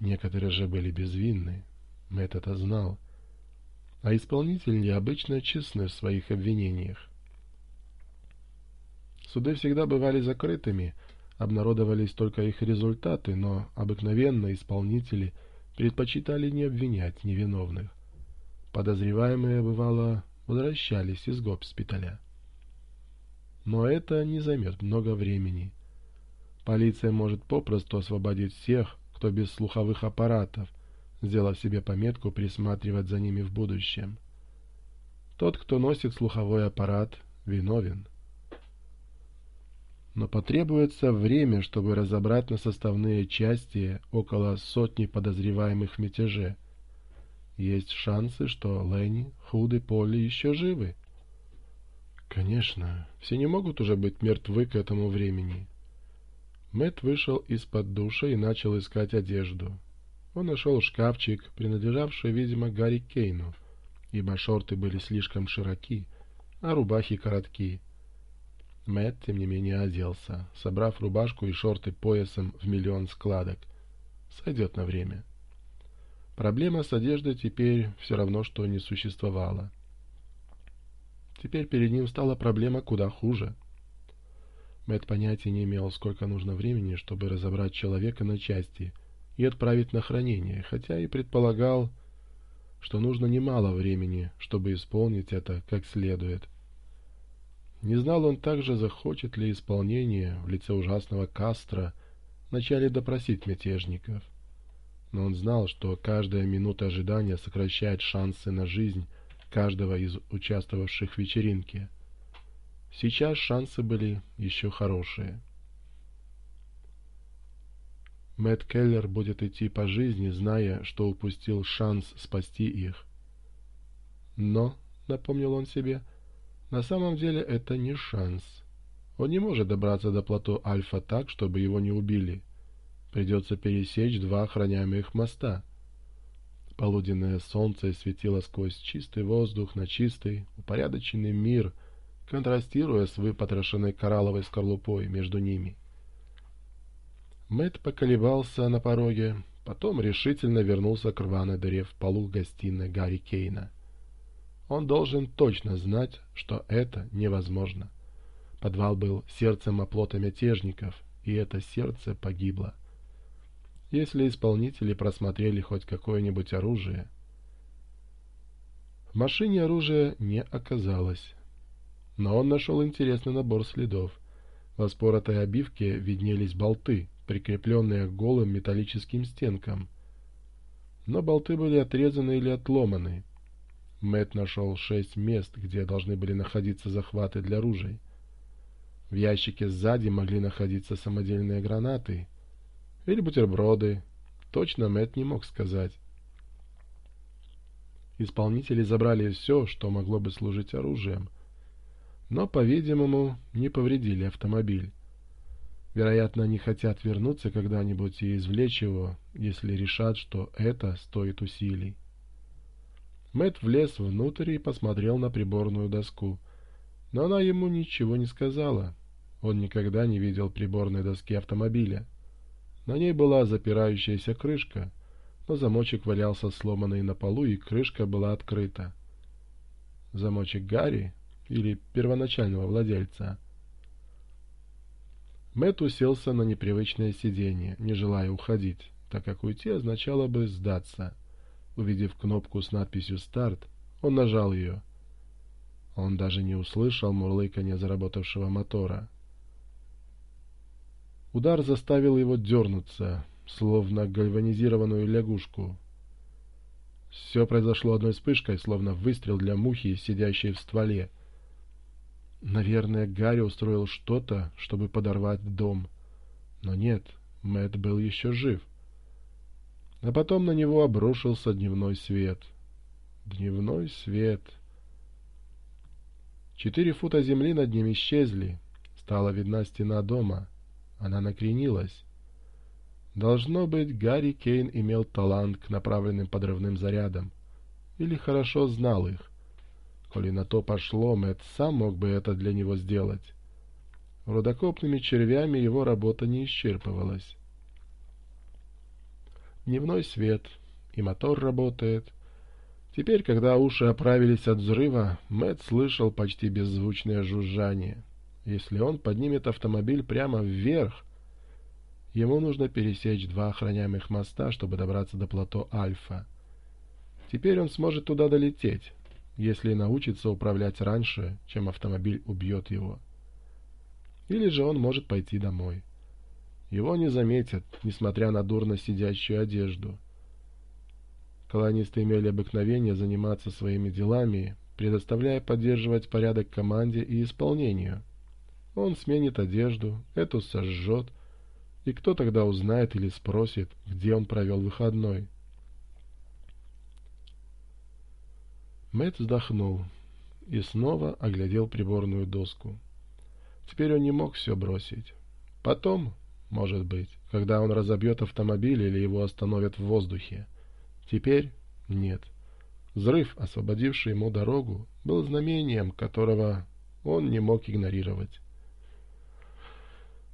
Некоторые же были безвинны. Мэтт знал. А исполнители обычно честны в своих обвинениях. Суды всегда бывали закрытыми, обнародовались только их результаты, но обыкновенно исполнители предпочитали не обвинять невиновных. Подозреваемые, бывало, возвращались из госпиталя. Но это не займет много времени. Полиция может попросту освободить всех, кто без слуховых аппаратов, сделав себе пометку присматривать за ними в будущем. Тот, кто носит слуховой аппарат, виновен. Но потребуется время, чтобы разобрать на составные части около сотни подозреваемых в мятеже. Есть шансы, что Ленни, Худ и Полли еще живы. Конечно, все не могут уже быть мертвы к этому времени. Мэт вышел из-под душа и начал искать одежду. Он нашел шкафчик, принадлежавший, видимо, Гарри Кейну, ибо шорты были слишком широки, а рубахи коротки. Мэт тем не менее, оделся, собрав рубашку и шорты поясом в миллион складок. Сойдет на время. Проблема с одеждой теперь все равно, что не существовала. Теперь перед ним стала проблема куда хуже — Мэтт понятия не имел, сколько нужно времени, чтобы разобрать человека на части и отправить на хранение, хотя и предполагал, что нужно немало времени, чтобы исполнить это как следует. Не знал он также, захочет ли исполнение в лице ужасного Кастро вначале допросить мятежников. Но он знал, что каждая минута ожидания сокращает шансы на жизнь каждого из участвовавших в вечеринке — Сейчас шансы были еще хорошие. Мэтт Келлер будет идти по жизни, зная, что упустил шанс спасти их. Но, — напомнил он себе, — на самом деле это не шанс. Он не может добраться до плато Альфа так, чтобы его не убили. Придется пересечь два охраняемых моста. Полуденное солнце светило сквозь чистый воздух на чистый, упорядоченный мир, контрастируя с выпотрошенной коралловой скорлупой между ними. Мэтт поколебался на пороге, потом решительно вернулся к рваной дыре в полу гостиной Гарри Кейна. Он должен точно знать, что это невозможно. Подвал был сердцем оплота мятежников, и это сердце погибло. Если исполнители просмотрели хоть какое-нибудь оружие... В машине оружия не оказалось, но он нашел интересный набор следов. В оспоротой обивке виднелись болты, прикрепленные к голым металлическим стенкам. Но болты были отрезаны или отломаны. Мэтт нашел шесть мест, где должны были находиться захваты для ружей. В ящике сзади могли находиться самодельные гранаты или бутерброды. Точно Мэтт не мог сказать. Исполнители забрали все, что могло бы служить оружием — но, по-видимому, не повредили автомобиль. Вероятно, они хотят вернуться когда-нибудь и извлечь его, если решат, что это стоит усилий. Мэт влез внутрь и посмотрел на приборную доску. Но она ему ничего не сказала. Он никогда не видел приборной доски автомобиля. На ней была запирающаяся крышка, но замочек валялся сломанный на полу, и крышка была открыта. Замочек Гарри или первоначального владельца. Мэтт уселся на непривычное сиденье, не желая уходить, так как уйти означало бы сдаться. Увидев кнопку с надписью «Старт», он нажал ее. Он даже не услышал мурлыканье заработавшего мотора. Удар заставил его дернуться, словно гальванизированную лягушку. Все произошло одной вспышкой, словно выстрел для мухи, сидящей в стволе — Наверное, Гарри устроил что-то, чтобы подорвать дом. Но нет, Мэтт был еще жив. А потом на него обрушился дневной свет. Дневной свет. Четыре фута земли над ним исчезли. Стала видна стена дома. Она накренилась. Должно быть, Гарри Кейн имел талант к направленным подрывным зарядам. Или хорошо знал их. Коли на то пошло, Мэтт сам мог бы это для него сделать. Рудокопными червями его работа не исчерпывалась. Дневной свет, и мотор работает. Теперь, когда уши оправились от взрыва, Мэтт слышал почти беззвучное жужжание. Если он поднимет автомобиль прямо вверх, ему нужно пересечь два охраняемых моста, чтобы добраться до плато Альфа. Теперь он сможет туда долететь если научится управлять раньше, чем автомобиль убьет его. Или же он может пойти домой. Его не заметят, несмотря на дурно сидящую одежду. Колонисты имели обыкновение заниматься своими делами, предоставляя поддерживать порядок команде и исполнению. Он сменит одежду, эту сожжет, и кто тогда узнает или спросит, где он провел выходной. Мэтт вздохнул и снова оглядел приборную доску. Теперь он не мог все бросить. Потом, может быть, когда он разобьет автомобиль или его остановят в воздухе. Теперь нет. Взрыв, освободивший ему дорогу, был знамением, которого он не мог игнорировать.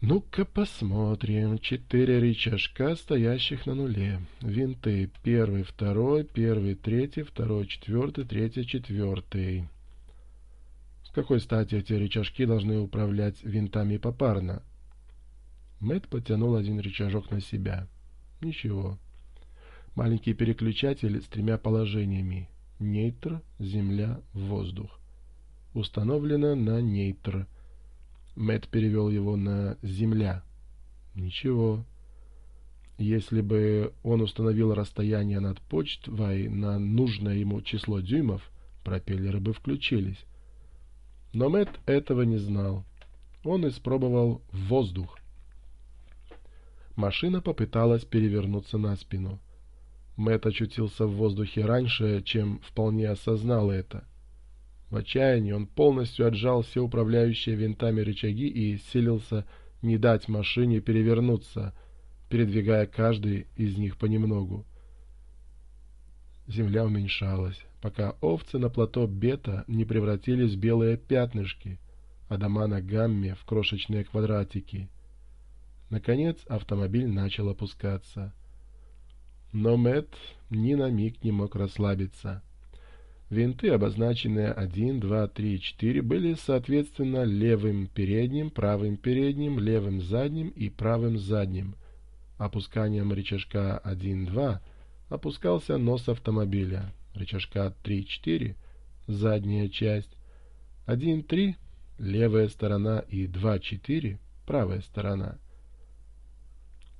Ну-ка посмотрим. Четыре рычажка, стоящих на нуле. Винты. Первый, второй, первый, третий, второй, четвертый, третий, четвертый. С какой стати эти рычажки должны управлять винтами попарно? Мэтт потянул один рычажок на себя. Ничего. Маленький переключатель с тремя положениями. Нейтр, земля, воздух. Установлено на нейтр. Мэт перевел его на «земля». Ничего. Если бы он установил расстояние над почтой на нужное ему число дюймов, пропеллеры бы включились. Но Мэт этого не знал. Он испробовал воздух. Машина попыталась перевернуться на спину. Мэт очутился в воздухе раньше, чем вполне осознал это — в отчаянии он полностью отжал все управляющие винтами рычаги и силился не дать машине перевернуться, передвигая каждый из них понемногу. Земля уменьшалась, пока овцы на плато Бета не превратились в белые пятнышки, а дома на Гамме в крошечные квадратики. Наконец автомобиль начал опускаться. Но Мэтт ни на миг не мог расслабиться — Винты, обозначенные 1, 2, 3, 4, были, соответственно, левым передним, правым передним, левым задним и правым задним. Опусканием рычажка 1, 2 опускался нос автомобиля, рычажка 3, 4 – задняя часть, 1, 3 – левая сторона и 2, 4 – правая сторона.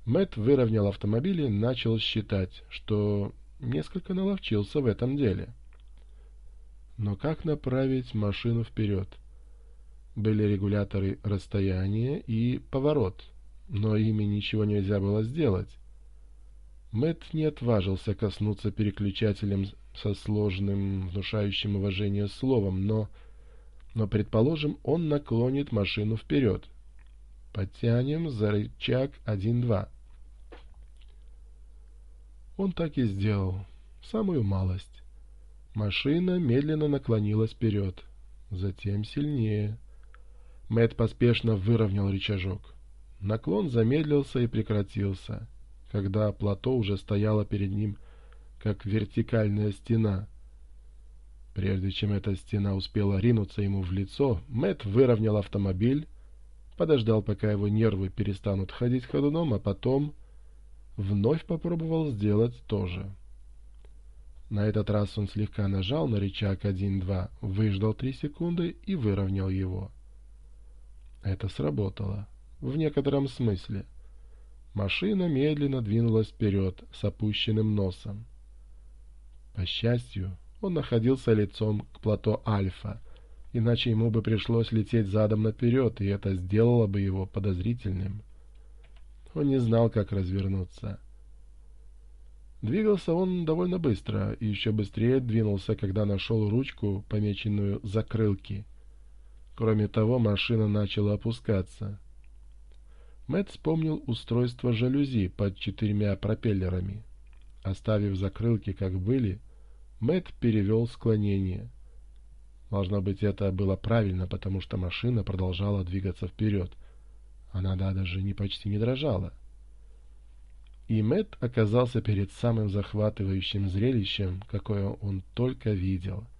Мэтт выровнял автомобиль и начал считать, что несколько наловчился в этом деле – но как направить машину вперед? Были регуляторы расстояния и поворот, но ими ничего нельзя было сделать. Мэтт не отважился коснуться переключателем со сложным, внушающим уважение словом, но... Но, предположим, он наклонит машину вперед. Потянем за рычаг 1-2. Он так и сделал. Самую малость. Машина медленно наклонилась вперед. Затем сильнее. Мэт поспешно выровнял рычажок. Наклон замедлился и прекратился, когда плато уже стояло перед ним, как вертикальная стена. Прежде чем эта стена успела ринуться ему в лицо, Мэт выровнял автомобиль, подождал, пока его нервы перестанут ходить ходуном, а потом вновь попробовал сделать то же. На этот раз он слегка нажал на рычаг 1-2, выждал 3 секунды и выровнял его. Это сработало. В некотором смысле. Машина медленно двинулась вперед с опущенным носом. По счастью, он находился лицом к плато Альфа, иначе ему бы пришлось лететь задом наперед, и это сделало бы его подозрительным. Он не знал, как развернуться. Двигался он довольно быстро и еще быстрее двинулся, когда нашел ручку, помеченную «закрылки». Кроме того, машина начала опускаться. Мэтт вспомнил устройство жалюзи под четырьмя пропеллерами. Оставив закрылки как были, Мэтт перевел склонение. Должно быть, это было правильно, потому что машина продолжала двигаться вперед. Она да, даже не почти не дрожала. И Мэтт оказался перед самым захватывающим зрелищем, какое он только видел –